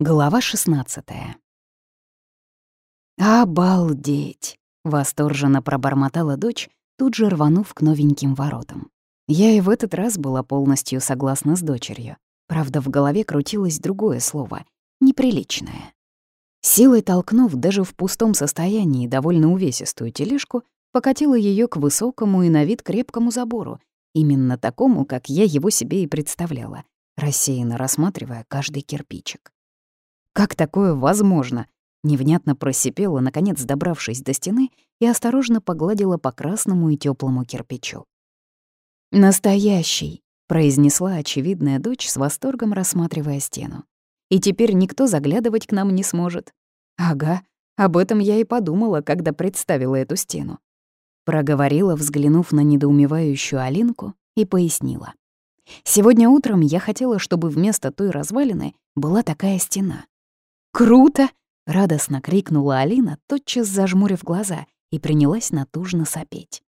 Глава 16 «Обалдеть!» — восторженно пробормотала дочь, тут же рванув к новеньким воротам. Я и в этот раз была полностью согласна с дочерью. Правда, в голове крутилось другое слово — неприличное. Силой толкнув даже в пустом состоянии довольно увесистую тележку, покатила ее к высокому и на вид крепкому забору, именно такому, как я его себе и представляла, рассеянно рассматривая каждый кирпичик. Как такое возможно? Невнятно просипела, наконец добравшись до стены, и осторожно погладила по красному и теплому кирпичу. «Настоящий», — произнесла очевидная дочь с восторгом, рассматривая стену. «И теперь никто заглядывать к нам не сможет». «Ага, об этом я и подумала, когда представила эту стену». Проговорила, взглянув на недоумевающую Алинку, и пояснила. «Сегодня утром я хотела, чтобы вместо той развалины была такая стена. «Круто!» — радостно крикнула Алина, тотчас зажмурив глаза, и принялась натужно сопеть.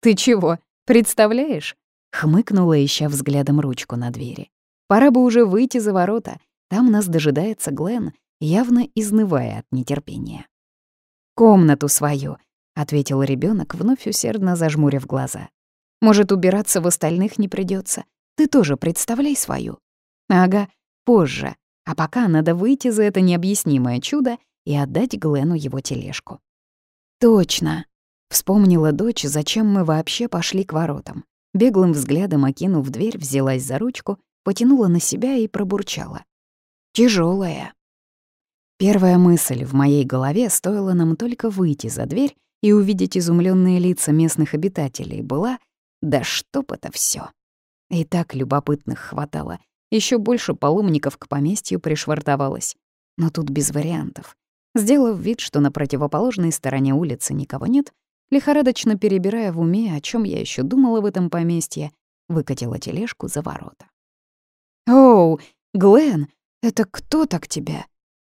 «Ты чего, представляешь?» — хмыкнула, ища взглядом ручку на двери. «Пора бы уже выйти за ворота. Там нас дожидается Глен, явно изнывая от нетерпения». «Комнату свою», — ответил ребенок, вновь усердно зажмурив глаза. «Может, убираться в остальных не придется. Ты тоже представляй свою». «Ага, позже», а пока надо выйти за это необъяснимое чудо и отдать Глену его тележку. «Точно!» — вспомнила дочь, зачем мы вообще пошли к воротам. Беглым взглядом окинув дверь, взялась за ручку, потянула на себя и пробурчала. Тяжелая. Первая мысль в моей голове стоила нам только выйти за дверь и увидеть изумленные лица местных обитателей была «Да чтоб это все. И так любопытных хватало, еще больше паломников к поместью пришвартовалось. Но тут без вариантов. Сделав вид, что на противоположной стороне улицы никого нет, лихорадочно перебирая в уме, о чем я еще думала в этом поместье, выкатила тележку за ворота. «Оу, Глен, это кто так тебя?»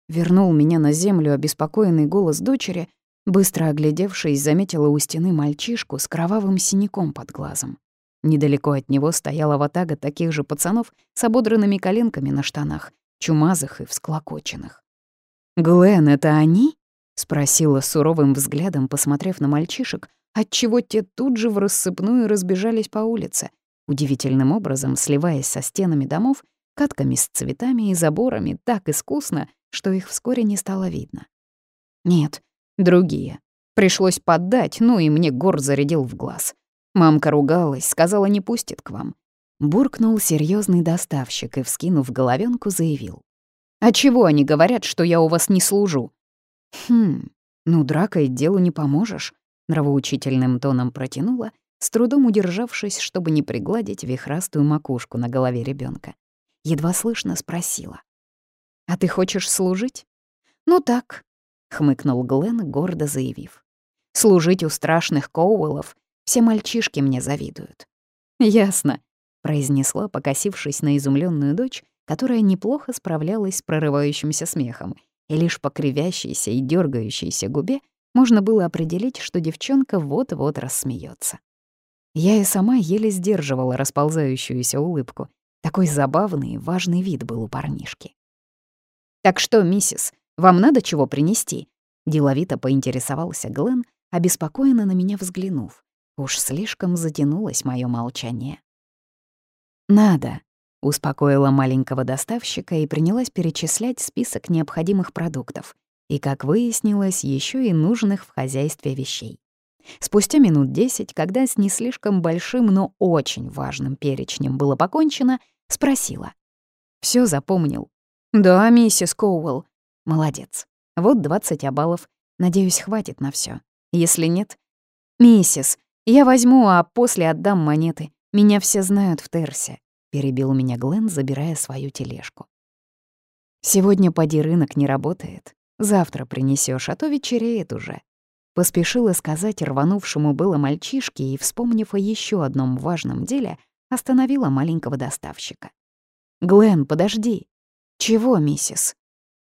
Вернул меня на землю обеспокоенный голос дочери, быстро оглядевшись, заметила у стены мальчишку с кровавым синяком под глазом. Недалеко от него стояла ватага таких же пацанов с ободранными коленками на штанах, чумазых и всклокоченных. «Глен, это они?» — спросила суровым взглядом, посмотрев на мальчишек, отчего те тут же в рассыпную разбежались по улице, удивительным образом сливаясь со стенами домов, катками с цветами и заборами так искусно, что их вскоре не стало видно. Нет, другие. Пришлось поддать, ну и мне гор зарядил в глаз. Мамка ругалась, сказала, не пустит к вам. Буркнул серьезный доставщик и, вскинув головенку, заявил. «А чего они говорят, что я у вас не служу?» «Хм, ну дракой делу не поможешь», — нравоучительным тоном протянула, с трудом удержавшись, чтобы не пригладить вихрастую макушку на голове ребенка. Едва слышно спросила. «А ты хочешь служить?» «Ну так», — хмыкнул Глен, гордо заявив. «Служить у страшных Коуэллов все мальчишки мне завидуют». «Ясно», — произнесла, покосившись на изумленную дочь, которая неплохо справлялась с прорывающимся смехом, и лишь по кривящейся и дергающейся губе можно было определить, что девчонка вот-вот рассмеется. Я и сама еле сдерживала расползающуюся улыбку. Такой забавный и важный вид был у парнишки. «Так что, миссис, вам надо чего принести?» Деловито поинтересовался Глен, обеспокоенно на меня взглянув. Уж слишком затянулось мое молчание. «Надо», — успокоила маленького доставщика и принялась перечислять список необходимых продуктов и, как выяснилось, еще и нужных в хозяйстве вещей. Спустя минут десять, когда с не слишком большим, но очень важным перечнем было покончено, спросила. Все запомнил?» «Да, миссис Коуэлл». «Молодец. Вот 20 обалов. Надеюсь, хватит на все. Если нет...» «Миссис, «Я возьму, а после отдам монеты. Меня все знают в Терсе», — перебил меня Глен, забирая свою тележку. «Сегодня поди рынок не работает. Завтра принесешь, а то вечереет уже». Поспешила сказать рванувшему было мальчишке и, вспомнив о еще одном важном деле, остановила маленького доставщика. «Глен, подожди». «Чего, миссис?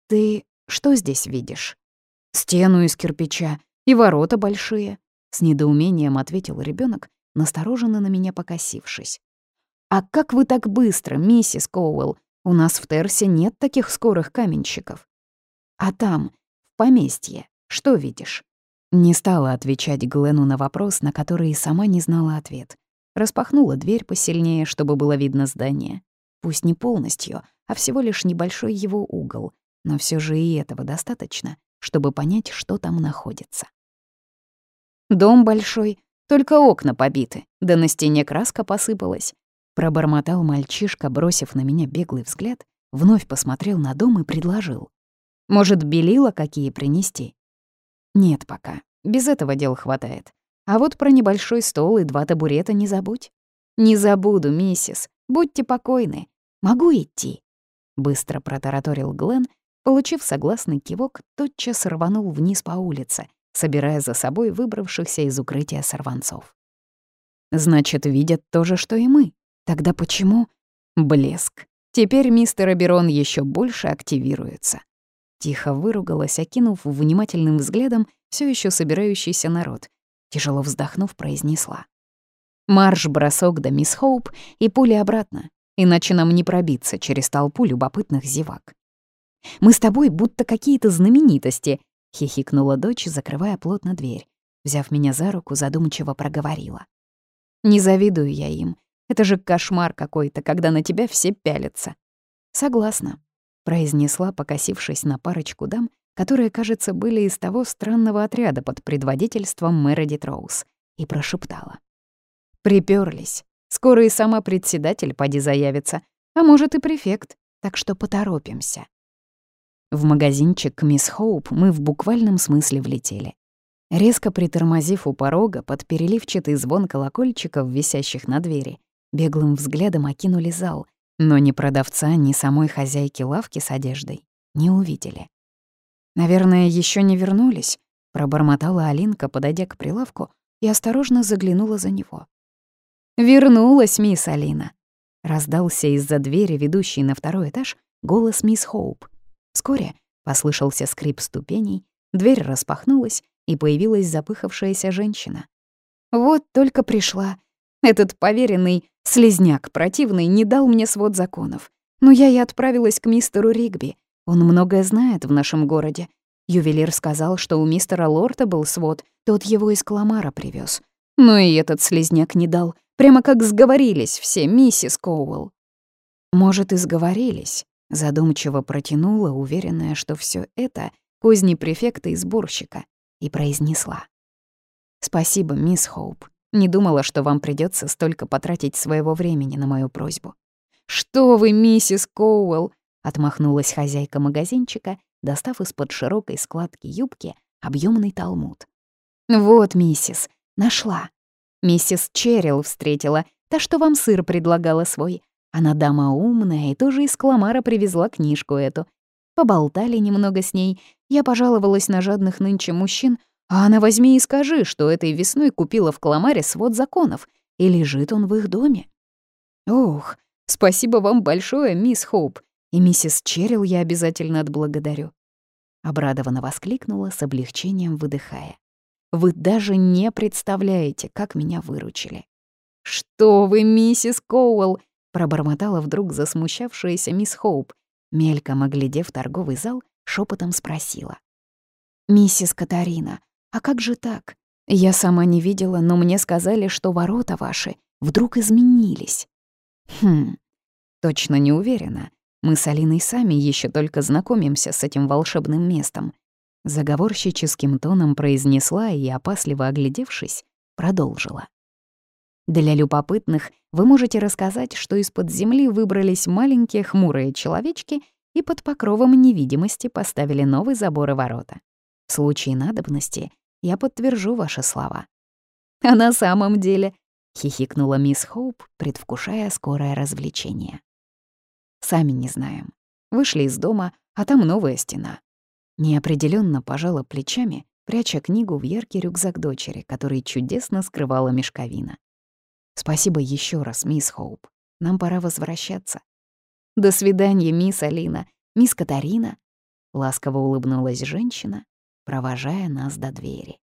Ты что здесь видишь?» «Стену из кирпича и ворота большие», с недоумением ответил ребенок, настороженно на меня покосившись. «А как вы так быстро, миссис Коуэлл? У нас в Терсе нет таких скорых каменщиков. А там, в поместье, что видишь? Не стала отвечать Глену на вопрос, на который и сама не знала ответ. Распахнула дверь посильнее, чтобы было видно здание. Пусть не полностью, а всего лишь небольшой его угол, но все же и этого достаточно, чтобы понять, что там находится. Дом большой, только окна побиты, да на стене краска посыпалась. Пробормотал мальчишка, бросив на меня беглый взгляд, вновь посмотрел на дом и предложил. «Может, белила какие принести?» «Нет пока. Без этого дел хватает. А вот про небольшой стол и два табурета не забудь». «Не забуду, миссис. Будьте покойны. Могу идти?» Быстро протараторил Глен, получив согласный кивок, тотчас рванул вниз по улице, собирая за собой выбравшихся из укрытия сорванцов. «Значит, видят то же, что и мы. Тогда почему?» «Блеск. Теперь мистер Аберон еще больше активируется». Тихо выругалась, окинув внимательным взглядом все еще собирающийся народ. Тяжело вздохнув, произнесла. «Марш-бросок до мисс Хоуп и пули обратно, иначе нам не пробиться через толпу любопытных зевак». «Мы с тобой будто какие-то знаменитости», — хихикнула дочь, закрывая плотно дверь. Взяв меня за руку, задумчиво проговорила. «Не завидую я им. Это же кошмар какой-то, когда на тебя все пялятся». «Согласна произнесла, покосившись на парочку дам, которые, кажется, были из того странного отряда под предводительством Мередит Роуз, и прошептала. «Припёрлись. Скоро и сама председатель поди заявится, а может и префект, так что поторопимся». В магазинчик «Мисс Хоуп» мы в буквальном смысле влетели. Резко притормозив у порога под переливчатый звон колокольчиков, висящих на двери, беглым взглядом окинули зал, но ни продавца, ни самой хозяйки лавки с одеждой не увидели. «Наверное, еще не вернулись», — пробормотала Алинка, подойдя к прилавку, и осторожно заглянула за него. «Вернулась, мисс Алина», — раздался из-за двери, ведущей на второй этаж, голос мисс Хоуп. Вскоре послышался скрип ступеней, дверь распахнулась, и появилась запыхавшаяся женщина. «Вот только пришла. Этот поверенный Слизняк противный не дал мне свод законов. Но я и отправилась к мистеру Ригби. Он многое знает в нашем городе. Ювелир сказал, что у мистера Лорта был свод, тот его из Каламара привез. Но и этот слизняк не дал. Прямо как сговорились все, миссис Коуэлл. Может, и сговорились. Задумчиво протянула, уверенная, что все это — козни префекта и сборщика, и произнесла. «Спасибо, мисс Хоуп. Не думала, что вам придется столько потратить своего времени на мою просьбу. «Что вы, миссис Коуэлл!» — отмахнулась хозяйка магазинчика, достав из-под широкой складки юбки объемный талмуд. «Вот, миссис, нашла. Миссис Черрилл встретила, та, что вам сыр предлагала свой. Она дама умная и тоже из Кламара привезла книжку эту. Поболтали немного с ней. Я пожаловалась на жадных нынче мужчин, а она возьми и скажи, что этой весной купила в Каламаре свод законов, и лежит он в их доме. Ох, спасибо вам большое, мисс Хоуп, и миссис Черрилл я обязательно отблагодарю. Обрадованно воскликнула, с облегчением выдыхая. Вы даже не представляете, как меня выручили. «Что вы, миссис Коуэлл!» — пробормотала вдруг засмущавшаяся мисс Хоуп, мельком оглядев торговый зал, шепотом спросила. «Миссис Катарина, а как же так? Я сама не видела, но мне сказали, что ворота ваши вдруг изменились. Хм, точно не уверена. Мы с Алиной сами еще только знакомимся с этим волшебным местом. Заговорщическим тоном произнесла и, опасливо оглядевшись, продолжила. Для любопытных вы можете рассказать, что из-под земли выбрались маленькие хмурые человечки и под покровом невидимости поставили новый забор и ворота. В случае надобности я подтвержу ваши слова». «А на самом деле...» — хихикнула мисс Хоуп, предвкушая скорое развлечение. «Сами не знаем. Вышли из дома, а там новая стена». Неопределенно пожала плечами, пряча книгу в яркий рюкзак дочери, который чудесно скрывала мешковина. «Спасибо еще раз, мисс Хоуп. Нам пора возвращаться». «До свидания, мисс Алина, мисс Катарина», — ласково улыбнулась женщина провожая нас до двери.